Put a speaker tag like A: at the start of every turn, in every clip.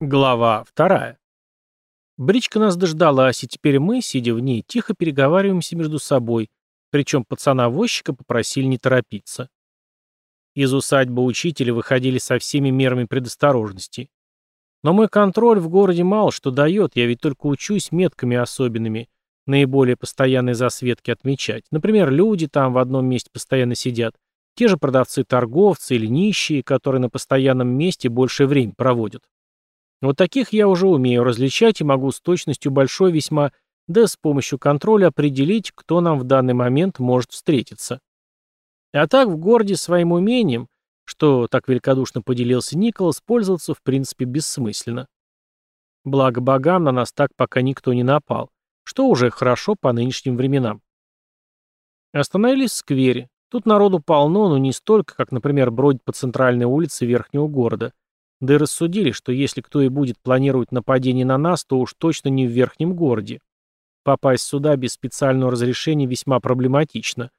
A: Глава вторая. Бричка нас дождалась, и теперь мы, сидя в ней, тихо переговариваемся между собой, причем пацана-возчика попросили не торопиться. Из усадьбы учителя выходили со всеми мерами предосторожности. Но мой контроль в городе мало что дает, я ведь только учусь метками особенными, наиболее постоянные засветки отмечать. Например, люди там в одном месте постоянно сидят, те же продавцы-торговцы или нищие, которые на постоянном месте больше времени проводят. Вот таких я уже умею различать и могу с точностью большой весьма, да с помощью контроля определить, кто нам в данный момент может встретиться. А так в городе своим умением, что так великодушно поделился Николас, пользоваться в принципе бессмысленно. Благо богам на нас так пока никто не напал, что уже хорошо по нынешним временам. Остановились в сквере. Тут народу полно, но не столько, как, например, бродить по центральной улице верхнего города – да и рассудили, что если кто и будет планировать нападение на нас, то уж точно не в верхнем городе. Попасть сюда без специального разрешения весьма проблематично.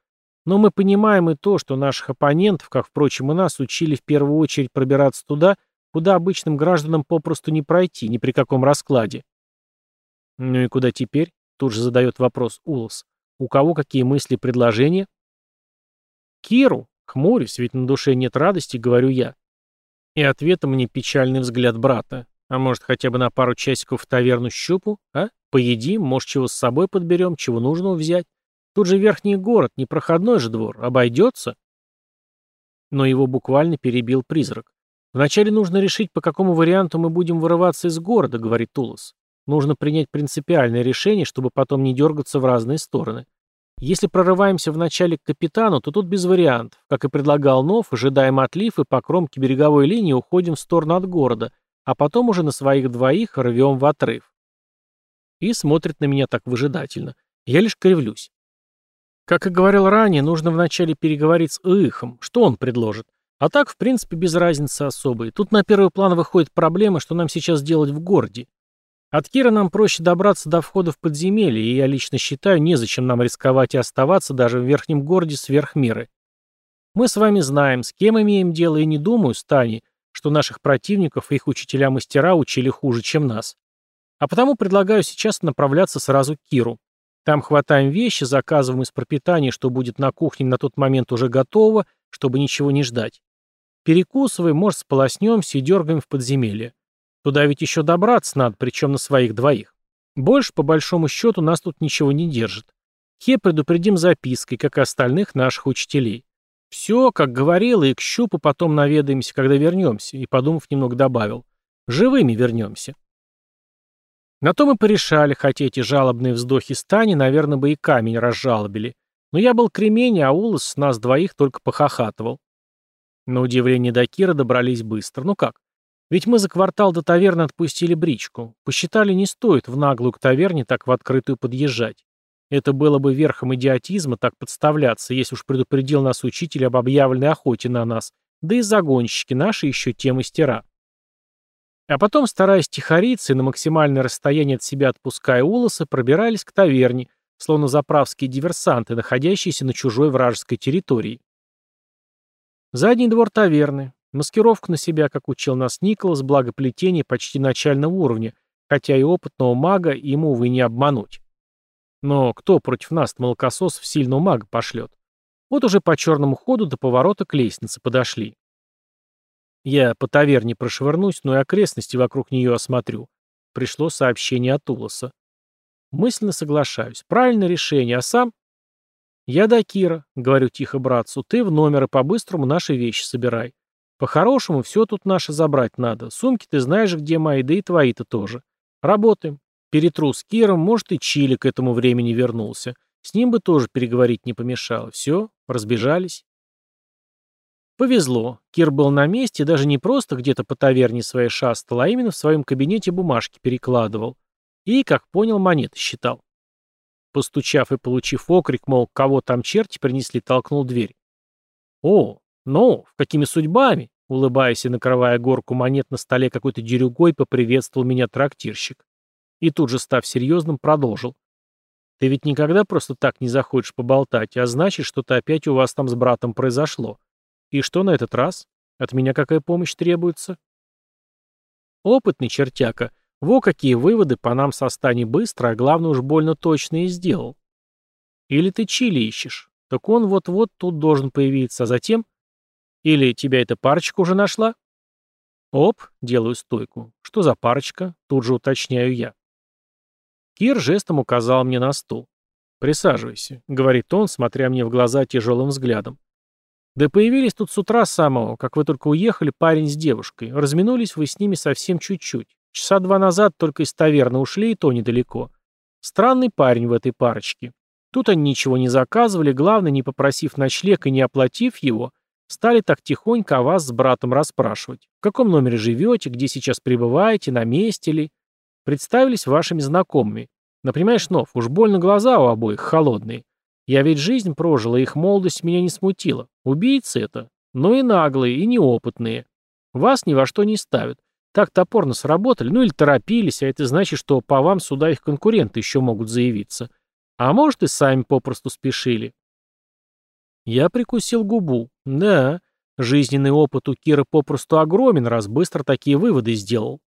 A: Но мы понимаем и то, что наших оппонентов, как, впрочем, и нас, учили в первую очередь пробираться туда, куда обычным гражданам попросту не пройти, ни при каком раскладе. «Ну и куда теперь?» — тут же задает вопрос Улас. «У кого какие мысли и предложения?» «Киру», хмурюсь, ведь на душе нет радости, говорю я. И ответом мне печальный взгляд брата. А может, хотя бы на пару часиков в таверну щупу, а? Поедим, может, чего с собой подберем, чего нужно взять. Тут же верхний город, не проходной же двор, обойдется. Но его буквально перебил призрак. Вначале нужно решить, по какому варианту мы будем вырываться из города, говорит Тулос. Нужно принять принципиальное решение, чтобы потом не дергаться в разные стороны. Если прорываемся вначале к капитану, то тут без вариантов. Как и предлагал Нов, ожидаем отлив и по кромке береговой линии уходим в сторону от города, а потом уже на своих двоих рвем в отрыв. И смотрит на меня так выжидательно. Я лишь кривлюсь. Как и говорил ранее, нужно вначале переговорить с Ихом, что он предложит. А так, в принципе, без разницы особой. Тут на первый план выходит проблема, что нам сейчас делать в городе. От Кира нам проще добраться до входа в подземелье, и я лично считаю, незачем нам рисковать и оставаться даже в верхнем городе сверх меры. Мы с вами знаем, с кем имеем дело, и не думаю, Стани, что наших противников и их учителя-мастера учили хуже, чем нас. А потому предлагаю сейчас направляться сразу к Киру. Там хватаем вещи, заказываем из пропитания, что будет на кухне на тот момент уже готово, чтобы ничего не ждать. Перекусываем, может, сполоснемся и дергаем в подземелье. Туда ведь еще добраться надо, причем на своих двоих. Больше, по большому счету, нас тут ничего не держит. Хе предупредим запиской, как и остальных наших учителей. Все, как говорил, и к щупу потом наведаемся, когда вернемся, и, подумав, немного добавил. Живыми вернемся. На то мы порешали, хотя эти жалобные вздохи Стани, наверное, бы и камень разжалобили. Но я был кремень, а Улас с нас двоих только похохатывал. На удивление до Кира добрались быстро. Ну как? Ведь мы за квартал до таверны отпустили бричку. Посчитали, не стоит в наглую к таверне так в открытую подъезжать. Это было бы верхом идиотизма так подставляться, если уж предупредил нас учитель об объявленной охоте на нас, да и загонщики наши еще те мастера. А потом, стараясь тихориться и на максимальное расстояние от себя отпуская улосы, пробирались к таверне, словно заправские диверсанты, находящиеся на чужой вражеской территории. Задний двор таверны, Маскировка на себя, как учил нас Николас, благоплетение почти начального уровня, хотя и опытного мага ему, увы, не обмануть. Но кто против нас молокососов сильного мага пошлет? Вот уже по черному ходу до поворота к лестнице подошли. Я по таверне прошвырнусь, но и окрестности вокруг нее осмотрю. Пришло сообщение от Улоса. Мысленно соглашаюсь. Правильное решение, а сам... Я до Кира, говорю тихо братцу, ты в номер и по-быстрому наши вещи собирай. По-хорошему, все тут наше забрать надо. Сумки ты знаешь, где мои, да и твои-то тоже. Работаем. Перетру с Киром, может, и Чили к этому времени вернулся. С ним бы тоже переговорить не помешало. Все, разбежались. Повезло. Кир был на месте, даже не просто где-то по таверне своей шастал, а именно в своем кабинете бумажки перекладывал. И, как понял, монеты считал. Постучав и получив окрик, мол, кого там черти принесли, толкнул дверь. О, «Ну, какими судьбами?» Улыбаясь и накрывая горку монет на столе какой-то дерюгой, поприветствовал меня трактирщик. И тут же, став серьезным, продолжил. «Ты ведь никогда просто так не захочешь поболтать, а значит, что-то опять у вас там с братом произошло. И что на этот раз? От меня какая помощь требуется?» Опытный чертяка. Во какие выводы по нам со стани быстро, а главное уж больно точно и сделал. Или ты Чили ищешь. Так он вот-вот тут должен появиться, а затем... Или тебя эта парочка уже нашла? Оп, делаю стойку. Что за парочка? Тут же уточняю я. Кир жестом указал мне на стул. «Присаживайся», — говорит он, смотря мне в глаза тяжелым взглядом. «Да появились тут с утра самого, как вы только уехали, парень с девушкой. Разминулись вы с ними совсем чуть-чуть. Часа два назад только из таверны ушли, и то недалеко. Странный парень в этой парочке. Тут они ничего не заказывали, главное, не попросив ночлег и не оплатив его, стали так тихонько о вас с братом расспрашивать. В каком номере живете, где сейчас пребываете, на месте ли? Представились вашими знакомыми. Но понимаешь, Нов, уж больно глаза у обоих холодные. Я ведь жизнь прожила, их молодость меня не смутила. Убийцы это, но и наглые, и неопытные. Вас ни во что не ставят. Так топорно сработали, ну или торопились, а это значит, что по вам сюда их конкуренты еще могут заявиться. А может, и сами попросту спешили. Я прикусил губу. Да, жизненный опыт у Кира попросту огромен, раз быстро такие выводы сделал.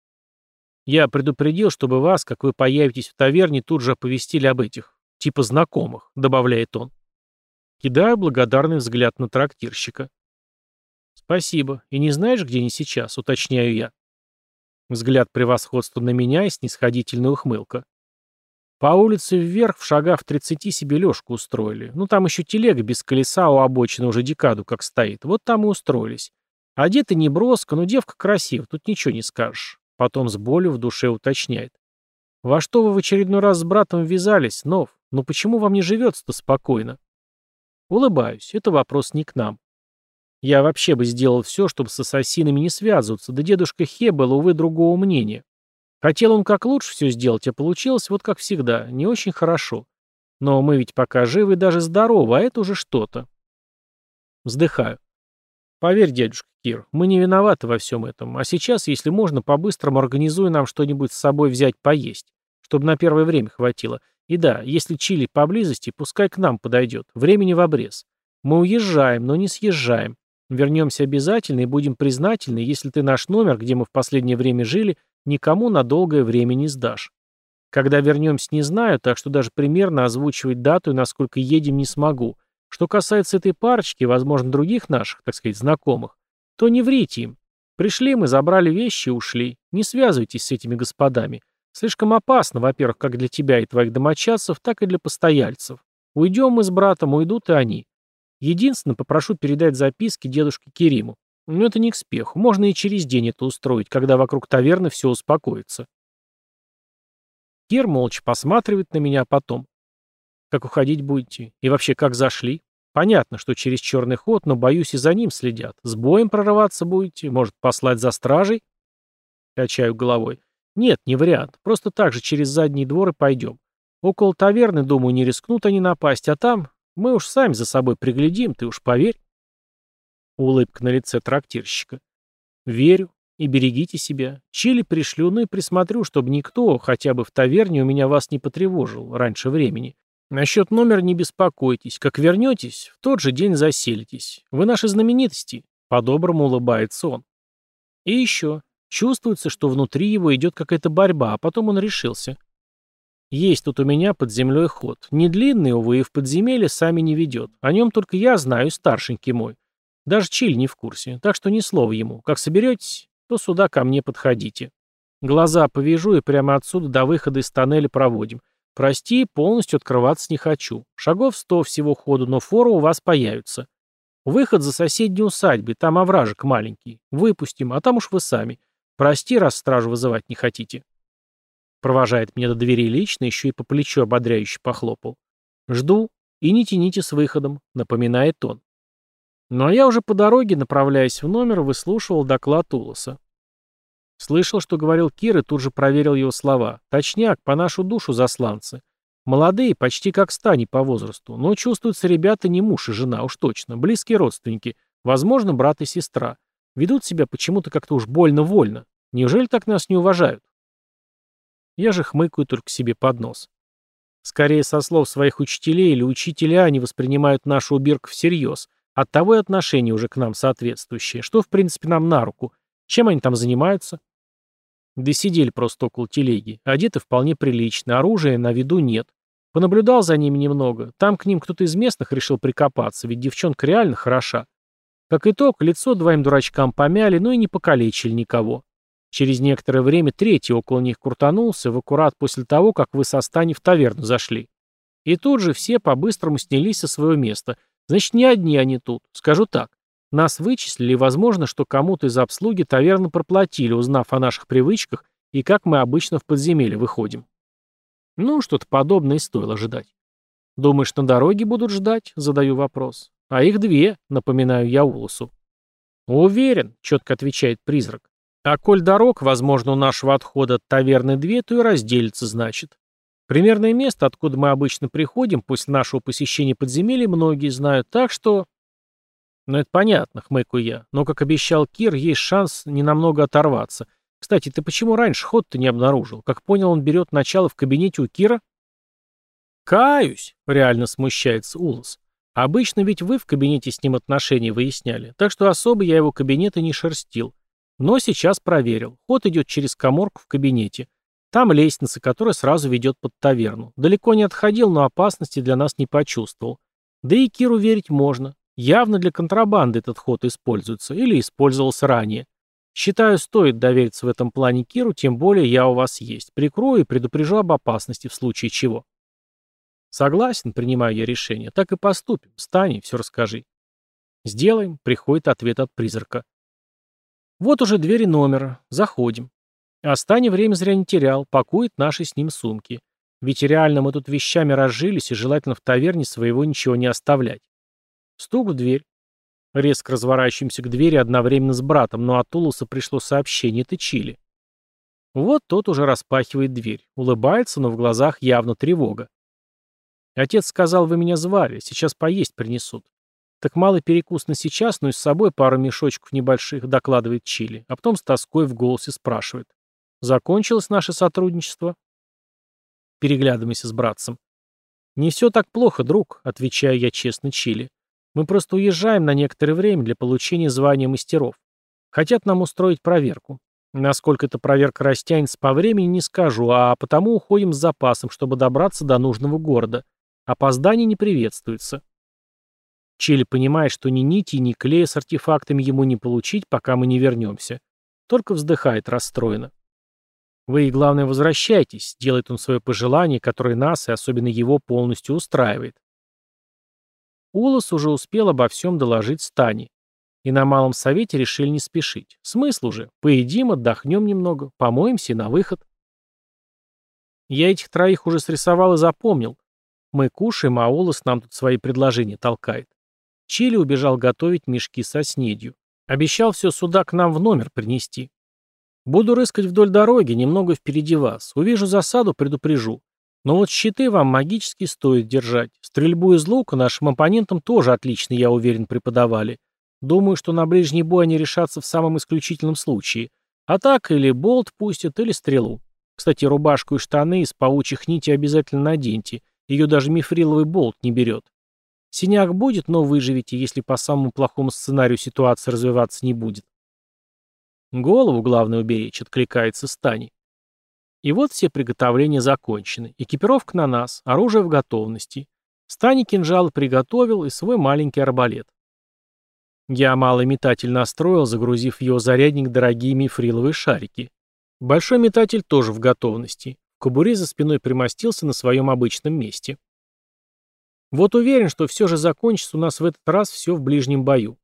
A: Я предупредил, чтобы вас, как вы появитесь в таверне, тут же оповестили об этих, типа знакомых, добавляет он. Кидаю благодарный взгляд на трактирщика. Спасибо. И не знаешь, где они сейчас, уточняю я. Взгляд превосходства на меня и снисходительная ухмылка. По улице вверх в шагах в тридцати себе лёжку устроили. Ну там еще телега без колеса у обочины уже декаду как стоит. Вот там и устроились. Одеты не броско, но девка красива, тут ничего не скажешь. Потом с болью в душе уточняет. Во что вы в очередной раз с братом ввязались, Нов? Ну почему вам не живется-то спокойно? Улыбаюсь, это вопрос не к нам. Я вообще бы сделал все, чтобы с ассасинами не связываться, да дедушка Хе был, увы, другого мнения. Хотел он как лучше все сделать, а получилось вот как всегда, не очень хорошо. Но мы ведь пока живы и даже здоровы, а это уже что-то. Вздыхаю. Поверь, дядюшка Кир, мы не виноваты во всем этом. А сейчас, если можно, по-быстрому организуй нам что-нибудь с собой взять поесть, чтобы на первое время хватило. И да, если Чили поблизости, пускай к нам подойдет. Времени в обрез. Мы уезжаем, но не съезжаем. Вернемся обязательно и будем признательны, если ты наш номер, где мы в последнее время жили, никому на долгое время не сдашь. Когда вернемся, не знаю, так что даже примерно озвучивать дату и насколько едем не смогу. Что касается этой парочки, возможно, других наших, так сказать, знакомых, то не врите им. Пришли мы, забрали вещи и ушли. Не связывайтесь с этими господами. Слишком опасно, во-первых, как для тебя и твоих домочадцев, так и для постояльцев. Уйдем мы с братом, уйдут и они. Единственное, попрошу передать записки дедушке Кериму. Но это не к спеху. Можно и через день это устроить, когда вокруг таверны все успокоится. Кир молча посматривает на меня, а потом. Как уходить будете? И вообще, как зашли? Понятно, что через черный ход, но, боюсь, и за ним следят. С боем прорываться будете? Может, послать за стражей? Качаю головой. Нет, не вариант. Просто так же через двор и пойдем. Около таверны, думаю, не рискнут они напасть, а там мы уж сами за собой приглядим, ты уж поверь. Улыбка на лице трактирщика. Верю. И берегите себя. Чили пришлю, ну и присмотрю, чтобы никто, хотя бы в таверне, у меня вас не потревожил раньше времени. Насчет номера не беспокойтесь. Как вернетесь, в тот же день заселитесь. Вы наши знаменитости. По-доброму улыбается он. И еще. Чувствуется, что внутри его идет какая-то борьба, а потом он решился. Есть тут у меня под землей ход. Не длинный, увы, и в подземелье сами не ведет. О нем только я знаю, старшенький мой. Даже Чиль не в курсе, так что ни слова ему. Как соберетесь, то сюда ко мне подходите. Глаза повяжу и прямо отсюда до выхода из тоннеля проводим. Прости, полностью открываться не хочу. Шагов сто всего ходу, но фору у вас появится. Выход за соседней усадьбой, там овражек маленький. Выпустим, а там уж вы сами. Прости, раз стражу вызывать не хотите. Провожает меня до двери лично, еще и по плечу ободряюще похлопал. Жду и не тяните с выходом, напоминает он. Ну а я уже по дороге, направляясь в номер, выслушивал доклад Улоса. Слышал, что говорил Кир, и тут же проверил его слова. Точняк, по нашу душу засланцы. Молодые, почти как стани по возрасту, но чувствуются ребята не муж и жена, уж точно, близкие родственники, возможно, брат и сестра. Ведут себя почему-то как-то уж больно-вольно. Неужели так нас не уважают? Я же хмыкаю только себе под нос. Скорее, со слов своих учителей или учителя, они воспринимают нашу убирку всерьез – Оттого и отношение уже к нам соответствующее, что, в принципе, нам на руку. Чем они там занимаются? Да сидели просто около телеги. Одеты вполне прилично, оружия на виду нет. Понаблюдал за ними немного. Там к ним кто-то из местных решил прикопаться, ведь девчонка реально хороша. Как итог, лицо двоим дурачкам помяли, но и не покалечили никого. Через некоторое время третий около них крутанулся в аккурат после того, как вы со Стани в таверну зашли. И тут же все по-быстрому снялись со своего места. Значит, не одни они тут. Скажу так. Нас вычислили, и возможно, что кому-то из обслуги таверны проплатили, узнав о наших привычках и как мы обычно в подземелье выходим. Ну, что-то подобное стоило ожидать. Думаешь, на дороге будут ждать? Задаю вопрос. А их две, напоминаю я Улусу. Уверен, четко отвечает призрак. А коль дорог, возможно, у нашего отхода от таверны две, то и разделится, значит. Примерное место, откуда мы обычно приходим после нашего посещения подземелья, многие знают, так что... Ну, это понятно, хмыкаю я. Но, как обещал Кир, есть шанс ненамного оторваться. Кстати, ты почему раньше ход-то не обнаружил? Как понял, он берет начало в кабинете у Кира? Каюсь, реально смущается Улас. Обычно ведь вы в кабинете с ним отношения выясняли, так что особо я его кабинеты не шерстил. Но сейчас проверил. Ход идет через коморку в кабинете. Там лестница, которая сразу ведет под таверну. Далеко не отходил, но опасности для нас не почувствовал. Да и Киру верить можно. Явно для контрабанды этот ход используется или использовался ранее. Считаю, стоит довериться в этом плане Киру, тем более я у вас есть. Прикрою и предупрежу об опасности в случае чего. Согласен, принимаю я решение. Так и поступим. Встань и все расскажи. Сделаем, приходит ответ от призрака. Вот уже двери номера. Заходим. А время зря не терял, пакует наши с ним сумки. Ведь реально мы тут вещами разжились, и желательно в таверне своего ничего не оставлять. Стук в дверь. Резко разворачиваемся к двери одновременно с братом, но от Улуса пришло сообщение «ты Чили». Вот тот уже распахивает дверь. Улыбается, но в глазах явно тревога. «Отец сказал, вы меня звали, сейчас поесть принесут. Так малый перекус на сейчас, но и с собой пару мешочков небольших, докладывает Чили, а потом с тоской в голосе спрашивает. Закончилось наше сотрудничество? Переглядываемся с братцем. Не все так плохо, друг, отвечаю я честно Чили. Мы просто уезжаем на некоторое время для получения звания мастеров. Хотят нам устроить проверку. Насколько эта проверка растянется по времени, не скажу, а потому уходим с запасом, чтобы добраться до нужного города. Опоздание не приветствуется. Чили понимает, что ни нити, ни клея с артефактами ему не получить, пока мы не вернемся. Только вздыхает расстроенно. Вы, главное, возвращайтесь, делает он свое пожелание, которое нас, и особенно его, полностью устраивает. Улас уже успел обо всем доложить Стане. И на малом совете решили не спешить. Смысл уже. Поедим, отдохнем немного, помоемся и на выход. Я этих троих уже срисовал и запомнил. Мы кушаем, а Улас нам тут свои предложения толкает. Чили убежал готовить мешки со снедью. Обещал все сюда к нам в номер принести. Буду рыскать вдоль дороги, немного впереди вас. Увижу засаду, предупрежу. Но вот щиты вам магически стоит держать. Стрельбу из лука нашим оппонентам тоже отлично, я уверен, преподавали. Думаю, что на ближний бой они решатся в самом исключительном случае. А так или болт пустят, или стрелу. Кстати, рубашку и штаны из паучьих нитей обязательно наденьте. Ее даже мифриловый болт не берет. Синяк будет, но выживете, если по самому плохому сценарию ситуация развиваться не будет. Голову главное уберечь, откликается Стани. И вот все приготовления закончены. Экипировка на нас, оружие в готовности. Стани кинжал приготовил и свой маленький арбалет. Я малый метатель настроил, загрузив в его зарядник дорогие мифриловые шарики. Большой метатель тоже в готовности. В кобуре за спиной примостился на своем обычном месте. Вот уверен, что все же закончится у нас в этот раз все в ближнем бою.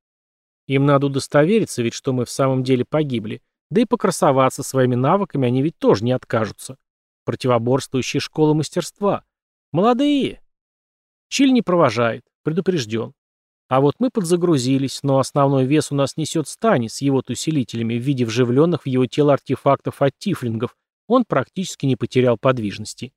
A: Им надо удостовериться, ведь что мы в самом деле погибли. Да и покрасоваться своими навыками они ведь тоже не откажутся. Противоборствующие школы мастерства. Молодые. Чиль не провожает, предупрежден. А вот мы подзагрузились, но основной вес у нас несет Стани с его усилителями в виде вживленных в его тело артефактов от тифлингов. Он практически не потерял подвижности.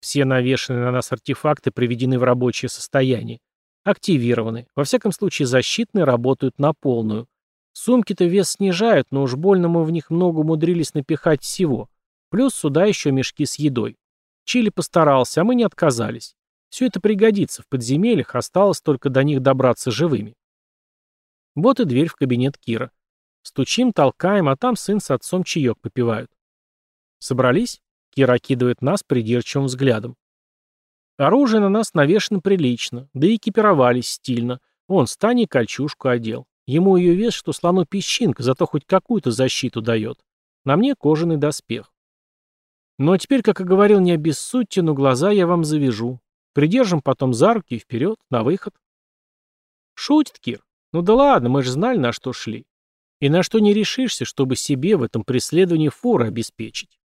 A: Все навешанные на нас артефакты приведены в рабочее состояние. Активированы. Во всяком случае, защитные работают на полную. Сумки-то вес снижают, но уж больно мы в них много умудрились напихать всего. Плюс сюда еще мешки с едой. Чили постарался, а мы не отказались. Все это пригодится в подземельях, осталось только до них добраться живыми. Вот и дверь в кабинет Кира. Стучим, толкаем, а там сын с отцом чаек попивают. Собрались? Кир окидывает нас придирчивым взглядом. Оружие на нас навешено прилично, да и экипировались стильно. Он Стани кольчужку одел. Ему ее вес, что слону песчинка, зато хоть какую-то защиту дает. На мне кожаный доспех. Ну а теперь, как и говорил, не обессудьте, но глаза я вам завяжу. Придержим потом за руки и вперед, на выход. Шутит Кир. Ну да ладно, мы же знали, на что шли. И на что не решишься, чтобы себе в этом преследовании форы обеспечить.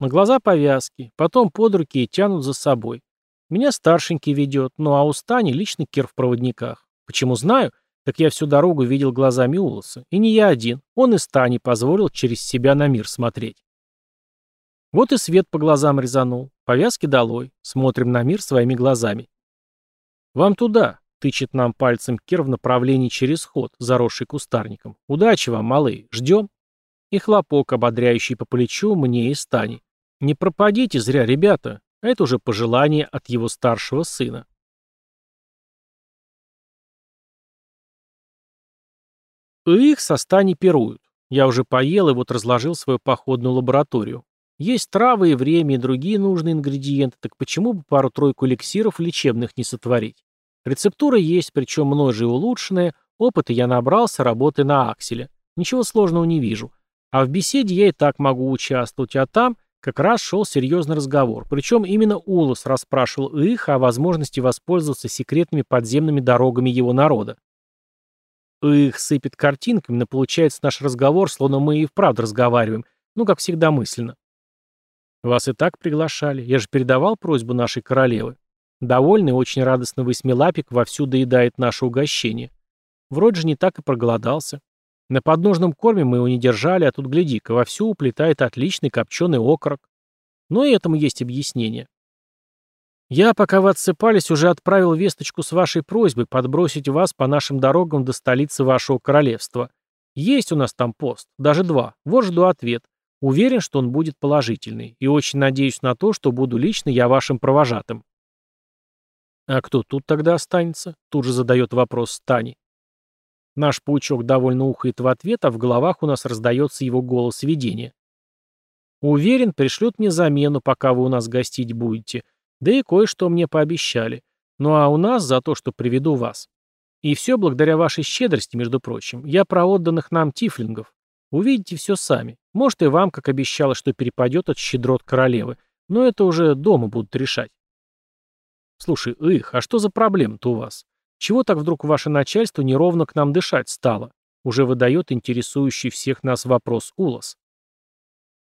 A: На глаза повязки, потом под руки и тянут за собой. Меня старшенький ведет, ну а у Стани лично Кир в проводниках. Почему знаю? Так я всю дорогу видел глазами Улоса. И не я один. Он и Стани позволил через себя на мир смотреть. Вот и свет по глазам резанул. Повязки долой. Смотрим на мир своими глазами. «Вам туда», — тычет нам пальцем Кир в направлении через ход, заросший кустарником. «Удачи вам, малые. Ждем». И хлопок, ободряющий по плечу, мне и Стани. «Не пропадите зря, ребята». Это уже пожелание от его старшего сына. Их со Стани пируют. Я уже поел и вот разложил свою походную лабораторию. Есть травы и время, и другие нужные ингредиенты, так почему бы пару-тройку эликсиров лечебных не сотворить? Рецептура есть, причем мной же улучшенная, опыта я набрался, работая на акселе. Ничего сложного не вижу. А в беседе я и так могу участвовать, а там как раз шел серьезный разговор. Причем именно Улос расспрашивал их о возможности воспользоваться секретными подземными дорогами его народа. Их сыпет картинками, но получается наш разговор, словно мы и вправду разговариваем, ну, как всегда мысленно. Вас и так приглашали. Я же передавал просьбу нашей королевы. Довольный, очень радостный восьмилапик вовсю доедает наше угощение. Вроде же не так и проголодался. На подножном корме мы его не держали, а тут, гляди-ка, вовсю уплетает отличный копченый окорок. Но и этому есть объяснение. Я, пока вы отсыпались, уже отправил весточку с вашей просьбой подбросить вас по нашим дорогам до столицы вашего королевства. Есть у нас там пост, даже два. Вот жду ответ. Уверен, что он будет положительный, и очень надеюсь на то, что буду лично я вашим провожатым. А кто тут тогда останется? Тут же задает вопрос Стани. Наш паучок довольно ухает в ответ, а в головах у нас раздается его голос видения. Уверен, пришлют мне замену, пока вы у нас гостить будете. Да и кое-что мне пообещали. Ну а у нас за то, что приведу вас. И все благодаря вашей щедрости, между прочим. Я про отданных нам тифлингов. Увидите все сами. Может, и вам, как обещала, что перепадет от щедрот королевы. Но это уже дома будут решать. Слушай, их, а что за проблема-то у вас? Чего так вдруг ваше начальство неровно к нам дышать стало? Уже выдает интересующий всех нас вопрос Улас.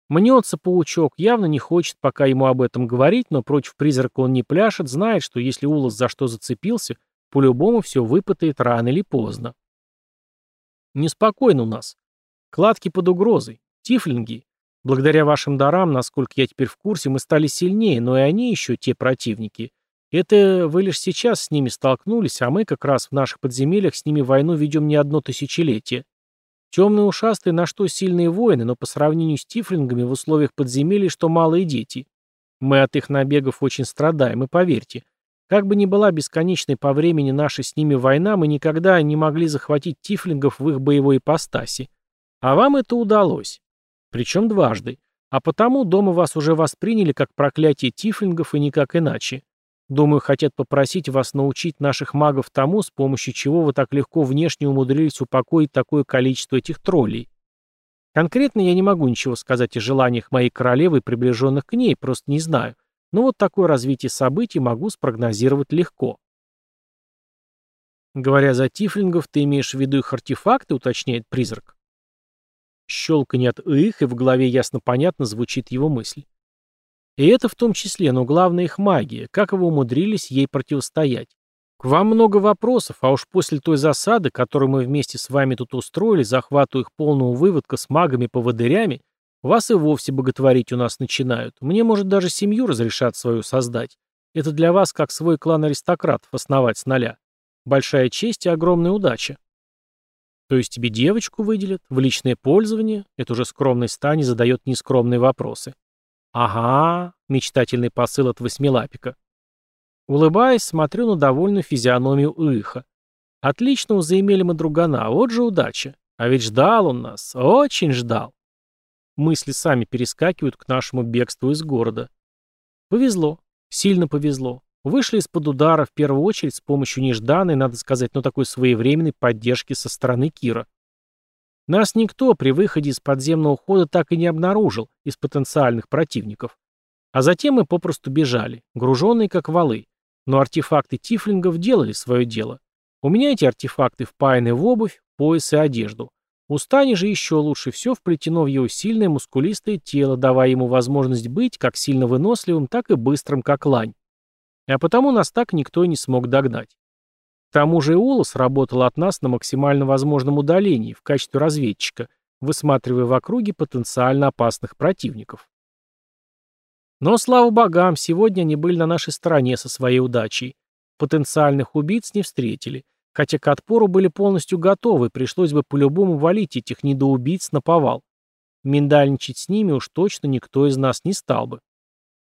A: Мнется паучок, явно не хочет пока ему об этом говорить, но против призрака он не пляшет, знает, что если Улас за что зацепился, по-любому все выпытает рано или поздно. Неспокойно у нас. Кладки под угрозой. Тифлинги. Благодаря вашим дарам, насколько я теперь в курсе, мы стали сильнее, но и они еще те противники. Это вы лишь сейчас с ними столкнулись, а мы как раз в наших подземельях с ними войну ведем не одно тысячелетие. Темные ушастые на что сильные воины, но по сравнению с тифлингами в условиях подземелий, что малые дети. Мы от их набегов очень страдаем, и поверьте, как бы ни была бесконечной по времени наша с ними война, мы никогда не могли захватить тифлингов в их боевой ипостаси. А вам это удалось. Причем дважды. А потому дома вас уже восприняли как проклятие тифлингов и никак иначе. Думаю, хотят попросить вас научить наших магов тому, с помощью чего вы так легко внешне умудрились упокоить такое количество этих троллей. Конкретно я не могу ничего сказать о желаниях моей королевы и приближенных к ней, просто не знаю. Но вот такое развитие событий могу спрогнозировать легко. Говоря за тифлингов, ты имеешь в виду их артефакты, уточняет призрак. Щелканье от «их», и в голове ясно-понятно звучит его мысль. И это в том числе, но главное их магия, как вы умудрились ей противостоять. К вам много вопросов, а уж после той засады, которую мы вместе с вами тут устроили, захвату их полного выводка с магами-поводырями, вас и вовсе боготворить у нас начинают. Мне, может, даже семью разрешат свою создать. Это для вас как свой клан аристократов основать с нуля. Большая честь и огромная удача. То есть тебе девочку выделят в личное пользование? Это уже скромный Стани задает нескромные вопросы. Ага, мечтательный посыл от восьмилапика. Улыбаясь, смотрю на довольную физиономию Иха. Отлично заимели мы другана, вот же удача. А ведь ждал он нас, очень ждал. Мысли сами перескакивают к нашему бегству из города. Повезло, сильно повезло. Вышли из-под удара в первую очередь с помощью нежданной, надо сказать, но такой своевременной поддержки со стороны Кира. Нас никто при выходе из подземного хода так и не обнаружил из потенциальных противников. А затем мы попросту бежали, груженные как валы. Но артефакты тифлингов делали свое дело. У меня эти артефакты впаяны в обувь, пояс и одежду. У Стани же еще лучше все вплетено в его сильное мускулистое тело, давая ему возможность быть как сильно выносливым, так и быстрым, как лань. А потому нас так никто и не смог догнать. К тому же и Улос работал от нас на максимально возможном удалении в качестве разведчика, высматривая в округе потенциально опасных противников. Но, слава богам, сегодня они были на нашей стороне со своей удачей. Потенциальных убийц не встретили, хотя к отпору были полностью готовы, пришлось бы по-любому валить этих недоубийц на повал. Миндальничать с ними уж точно никто из нас не стал бы.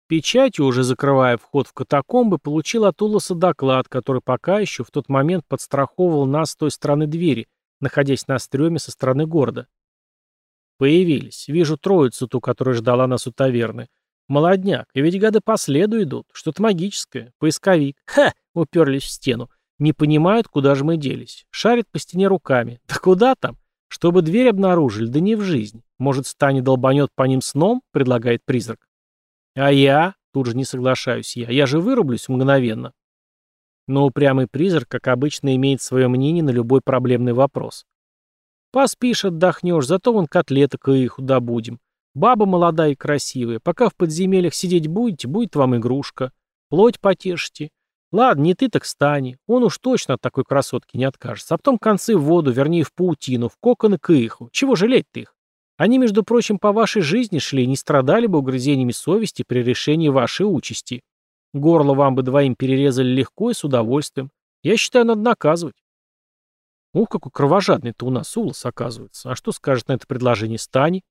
A: Печатью, уже закрывая вход в катакомбы, получил от Улоса доклад, который пока еще в тот момент подстраховывал нас с той стороны двери, находясь на стреме со стороны города. Появились. Вижу троицу ту, которая ждала нас у таверны. Молодняк. И ведь гады по следу идут. Что-то магическое. Поисковик. Ха! Уперлись в стену. Не понимают, куда же мы делись. Шарят по стене руками. Да куда там? Чтобы дверь обнаружили, да не в жизнь. Может, Стани долбанет по ним сном, предлагает призрак. А я? Тут же не соглашаюсь я. Я же вырублюсь мгновенно. Но упрямый призрак, как обычно, имеет свое мнение на любой проблемный вопрос. Поспишь, отдохнешь, зато вон котлеток и их добудем. Баба молодая и красивая. Пока в подземельях сидеть будете, будет вам игрушка. Плоть потешите. Ладно, не ты так стани. Он уж точно от такой красотки не откажется. А потом концы в воду, вернее в паутину, в коконы к иху. Чего жалеть-то их? Они, между прочим, по вашей жизни шли и не страдали бы угрызениями совести при решении вашей участи. Горло вам бы двоим перерезали легко и с удовольствием. Я считаю, надо наказывать. Ух, какой кровожадный-то у нас улос, оказывается. А что скажет на это предложение Стани?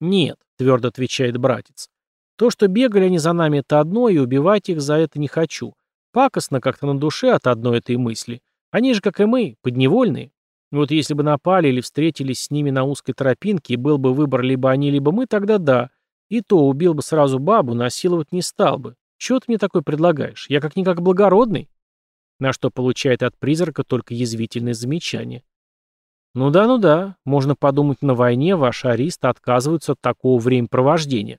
A: Нет, твердо отвечает братец. То, что бегали они за нами, это одно, и убивать их за это не хочу. Пакостно как-то на душе от одной этой мысли. Они же, как и мы, подневольные. Вот если бы напали или встретились с ними на узкой тропинке, и был бы выбор либо они, либо мы, тогда да. И то убил бы сразу бабу, насиловать не стал бы. Чего ты мне такое предлагаешь? Я как-никак благородный. На что получает от призрака только язвительное замечание. Ну да, ну да, можно подумать, на войне ваши аристы отказываются от такого времяпровождения.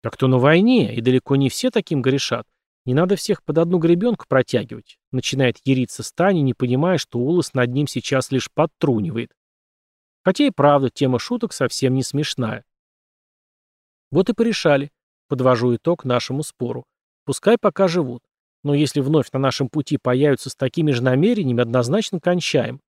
A: Так то на войне, и далеко не все таким грешат. Не надо всех под одну гребенку протягивать. Начинает яриться Стани, не понимая, что Улас над ним сейчас лишь подтрунивает. Хотя и правда, тема шуток совсем не смешная. Вот и порешали. Подвожу итог нашему спору. Пускай пока живут. Но если вновь на нашем пути появятся с такими же намерениями, однозначно кончаем.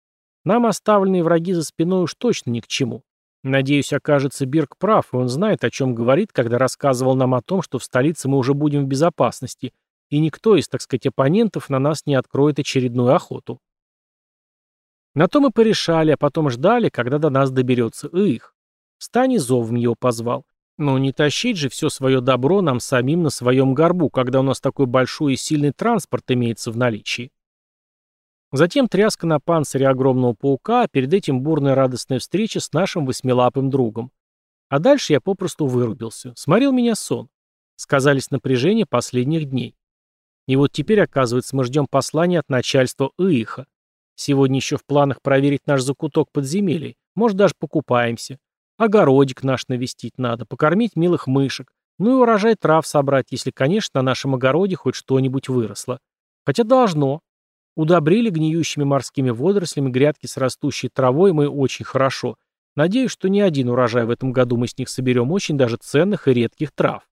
A: Нам оставленные враги за спиной уж точно ни к чему. Надеюсь, окажется Бирк прав, и он знает, о чем говорит, когда рассказывал нам о том, что в столице мы уже будем в безопасности, и никто из, так сказать, оппонентов на нас не откроет очередную охоту. На то мы порешали, а потом ждали, когда до нас доберется их. Стани зовом его позвал. Но не тащить же все свое добро нам самим на своем горбу, когда у нас такой большой и сильный транспорт имеется в наличии. Затем тряска на панцире огромного паука, а перед этим бурная радостная встреча с нашим восьмилапым другом. А дальше я попросту вырубился. Сморил меня сон. Сказались напряжения последних дней. И вот теперь, оказывается, мы ждем послания от начальства ИИХа. Сегодня еще в планах проверить наш закуток подземелий. Может, даже покупаемся. Огородик наш навестить надо, покормить милых мышек. Ну и урожай трав собрать, если, конечно, на нашем огороде хоть что-нибудь выросло. Хотя должно. Удобрили гниющими морскими водорослями грядки с растущей травой мы очень хорошо. Надеюсь, что не один урожай в этом году мы с них соберем очень даже ценных и редких трав.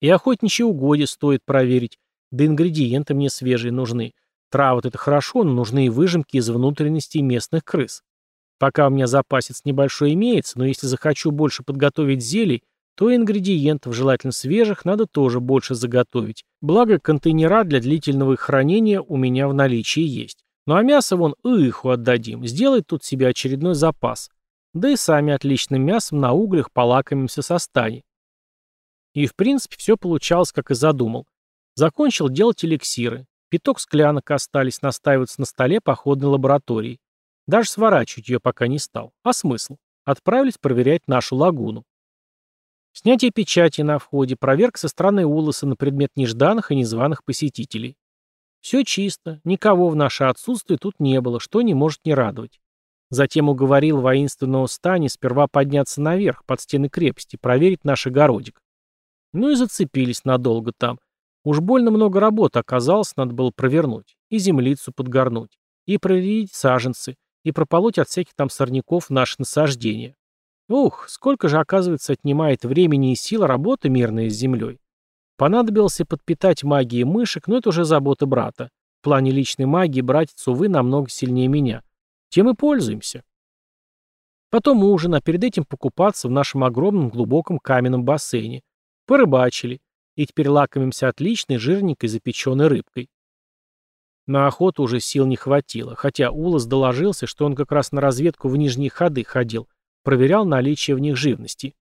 A: И охотничьи угодья стоит проверить. Да ингредиенты мне свежие нужны. Травы это хорошо, но нужны и выжимки из внутренностей местных крыс. Пока у меня запасец небольшой имеется, но если захочу больше подготовить зелий, то ингредиентов, желательно свежих, надо тоже больше заготовить. Благо, контейнера для длительного их хранения у меня в наличии есть. Ну а мясо вон иху отдадим, сделать тут себе очередной запас. Да и сами отличным мясом на углях полакомимся со стани. И в принципе все получалось, как и задумал. Закончил делать эликсиры. Пяток склянок остались настаиваться на столе походной лаборатории. Даже сворачивать ее пока не стал. А смысл? Отправились проверять нашу лагуну. Снятие печати на входе, проверка со стороны Улоса на предмет нежданных и незваных посетителей. Все чисто, никого в наше отсутствие тут не было, что не может не радовать. Затем уговорил воинственного стани сперва подняться наверх, под стены крепости, проверить наш огородик. Ну и зацепились надолго там. Уж больно много работы оказалось, надо было провернуть. И землицу подгорнуть, и проредить саженцы, и прополоть от всяких там сорняков наши насаждения. Ух, сколько же, оказывается, отнимает времени и сил работа мирная с землей. Понадобилось подпитать магией мышек, но это уже забота брата. В плане личной магии братец, увы, намного сильнее меня. Тем и пользуемся. Потом ужин, а перед этим покупаться в нашем огромном глубоком каменном бассейне. Порыбачили. И теперь лакомимся отличной жирненькой запеченной рыбкой. На охоту уже сил не хватило, хотя Улас доложился, что он как раз на разведку в нижние ходы ходил, проверял наличие в них живности.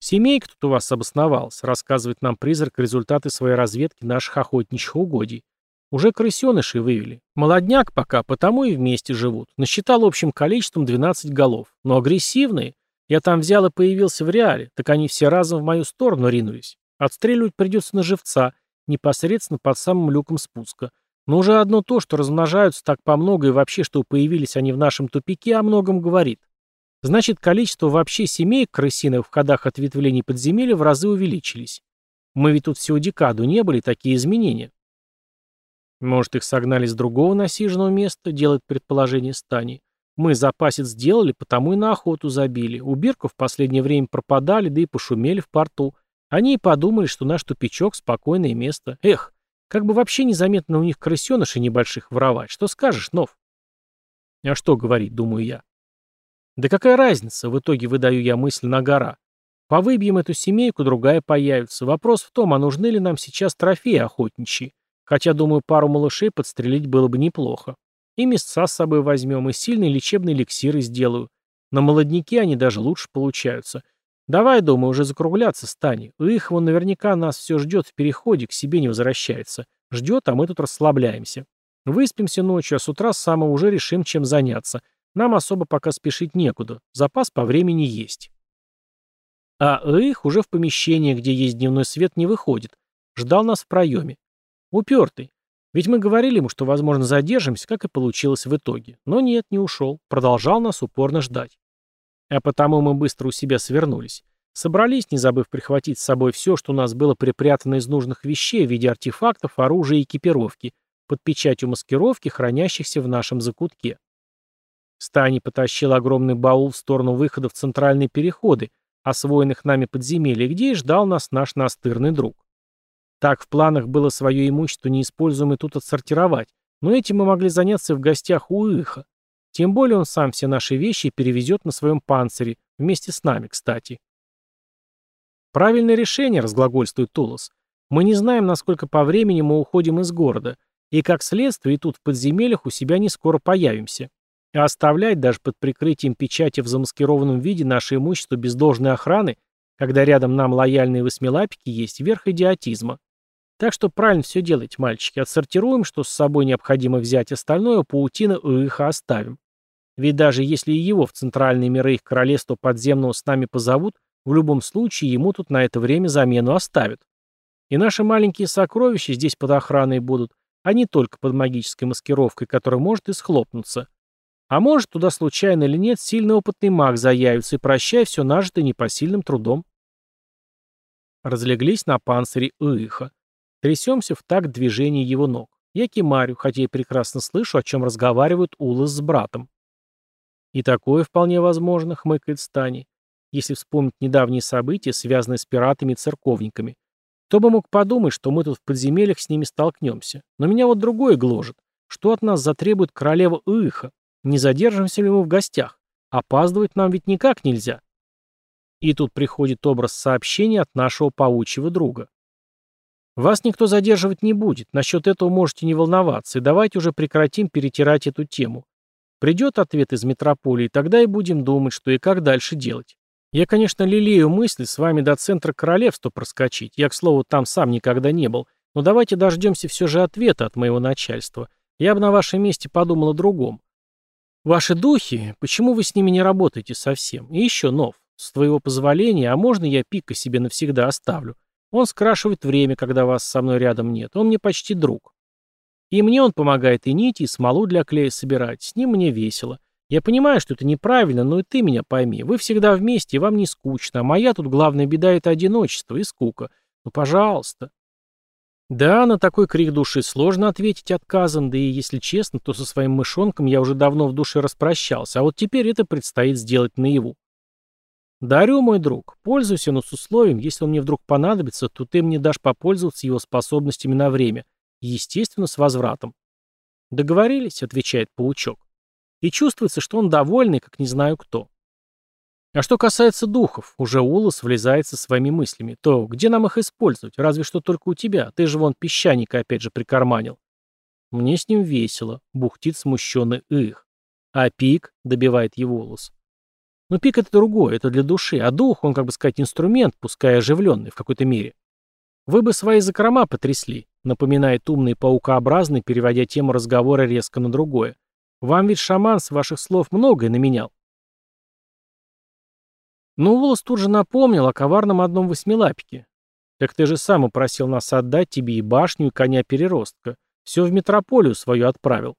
A: «Семейка тут у вас обосновалась», — рассказывает нам призрак результаты своей разведки наших охотничьих угодий. Уже крысеныши вывели. Молодняк пока, потому и вместе живут. Насчитал общим количеством 12 голов. Но агрессивные. Я там взял и появился в реале, так они все разом в мою сторону ринулись. Отстреливать придется на живца, непосредственно под самым люком спуска. Но уже одно то, что размножаются так по много и вообще, что появились они в нашем тупике, о многом говорит. Значит, количество вообще семей крысиных в ходах ответвлений подземелья в разы увеличились. Мы ведь тут всего декаду не были, такие изменения. Может, их согнали с другого насиженного места, делает предположение Стани. Мы запасец сделали, потому и на охоту забили. У Бирку в последнее время пропадали, да и пошумели в порту. Они и подумали, что наш тупичок — спокойное место. Эх, как бы вообще незаметно у них крысенышей небольших воровать. Что скажешь, Нов? А что говорить, думаю я. Да какая разница, в итоге выдаю я мысль на гора. Повыбьем эту семейку, другая появится. Вопрос в том, а нужны ли нам сейчас трофеи охотничьи. Хотя, думаю, пару малышей подстрелить было бы неплохо. И мясца с собой возьмем, и сильные лечебные эликсиры сделаю. На молодняке они даже лучше получаются. Давай, думаю, уже закругляться стань. Их, вон наверняка нас все ждет в переходе, к себе не возвращается. Ждет, а мы тут расслабляемся. Выспимся ночью, а с утра с уже решим, чем заняться. Нам особо пока спешить некуда. Запас по времени есть. А их уже в помещении, где есть дневной свет, не выходит. Ждал нас в проеме. Упертый. Ведь мы говорили ему, что, возможно, задержимся, как и получилось в итоге. Но нет, не ушел. Продолжал нас упорно ждать. А потому мы быстро у себя свернулись. Собрались, не забыв прихватить с собой все, что у нас было припрятано из нужных вещей в виде артефактов, оружия и экипировки, под печатью маскировки, хранящихся в нашем закутке. Стани потащил огромный баул в сторону выхода в центральные переходы, освоенных нами подземелья, где и ждал нас наш настырный друг. Так в планах было свое имущество неиспользуемое тут отсортировать, но этим мы могли заняться в гостях у Иха. Тем более он сам все наши вещи перевезет на своем панцире, вместе с нами, кстати. Правильное решение, разглагольствует Тулос. Мы не знаем, насколько по времени мы уходим из города, и как следствие тут в подземельях у себя не скоро появимся. А оставлять даже под прикрытием печати в замаскированном виде наше имущество без должной охраны, когда рядом нам лояльные восьмилапики, есть верх идиотизма. Так что правильно все делать, мальчики. Отсортируем, что с собой необходимо взять, остальное паутина их оставим. Ведь даже если и его в центральные миры их королевства подземного с нами позовут, в любом случае ему тут на это время замену оставят. И наши маленькие сокровища здесь под охраной будут, а не только под магической маскировкой, которая может и схлопнуться. А может, туда случайно или нет, сильный опытный маг заявится и прощай все нажитое непосильным трудом. Разлеглись на панцире Ииха. Трясемся в такт движения его ног. Я кимарю, хотя и прекрасно слышу, о чем разговаривают Улас с братом. И такое вполне возможно, хмыкает Стани, если вспомнить недавние события, связанные с пиратами и церковниками. Кто бы мог подумать, что мы тут в подземельях с ними столкнемся. Но меня вот другое гложет. Что от нас затребует королева Иха? Не задержимся ли мы в гостях? Опаздывать нам ведь никак нельзя. И тут приходит образ сообщения от нашего паучьего друга. Вас никто задерживать не будет, насчет этого можете не волноваться, и давайте уже прекратим перетирать эту тему. Придет ответ из метрополии, тогда и будем думать, что и как дальше делать. Я, конечно, лелею мысли с вами до центра королевства проскочить, я, к слову, там сам никогда не был, но давайте дождемся все же ответа от моего начальства. Я бы на вашем месте подумал о другом. Ваши духи, почему вы с ними не работаете совсем? И еще, Нов, с твоего позволения, а можно я пика себе навсегда оставлю? Он скрашивает время, когда вас со мной рядом нет. Он мне почти друг. И мне он помогает и нити, и смолу для клея собирать. С ним мне весело. Я понимаю, что это неправильно, но и ты меня пойми. Вы всегда вместе, и вам не скучно. А моя тут главная беда — это одиночество и скука. Ну, пожалуйста. Да, на такой крик души сложно ответить отказом, да и, если честно, то со своим мышонком я уже давно в душе распрощался, а вот теперь это предстоит сделать наяву. Дарю, мой друг, пользуйся, но с условием, если он мне вдруг понадобится, то ты мне дашь попользоваться его способностями на время, естественно, с возвратом. Договорились, отвечает паучок. И чувствуется, что он довольный, как не знаю кто. А что касается духов, уже Улас влезает со своими мыслями, то где нам их использовать? Разве что только у тебя. Ты же вон песчаника опять же прикарманил. Мне с ним весело, бухтит смущенный их. А пик, добивает его Улас. Но пик это другое, это для души, а дух, он, как бы сказать, инструмент, пускай оживленный в какой-то мере. Вы бы свои закрома потрясли, напоминает умный паукообразный, переводя тему разговора резко на другое. Вам ведь шаман с ваших слов многое наменял. Но Волос тут же напомнил о коварном одном восьмилапике. Так ты же сам упросил нас отдать тебе и башню, и коня-переростка. Все в метрополию свою отправил.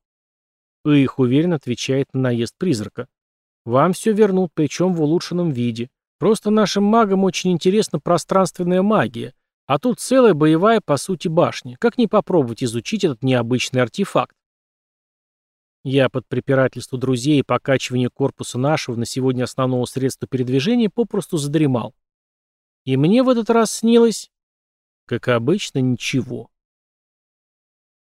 A: Их уверенно отвечает на наезд призрака. Вам все вернут, причем в улучшенном виде. Просто нашим магам очень интересна пространственная магия. А тут целая боевая, по сути, башня. Как не попробовать изучить этот необычный артефакт? Я под препирательство друзей и покачивание корпуса нашего на сегодня основного средства передвижения попросту задремал. И мне в этот раз снилось, как обычно, ничего.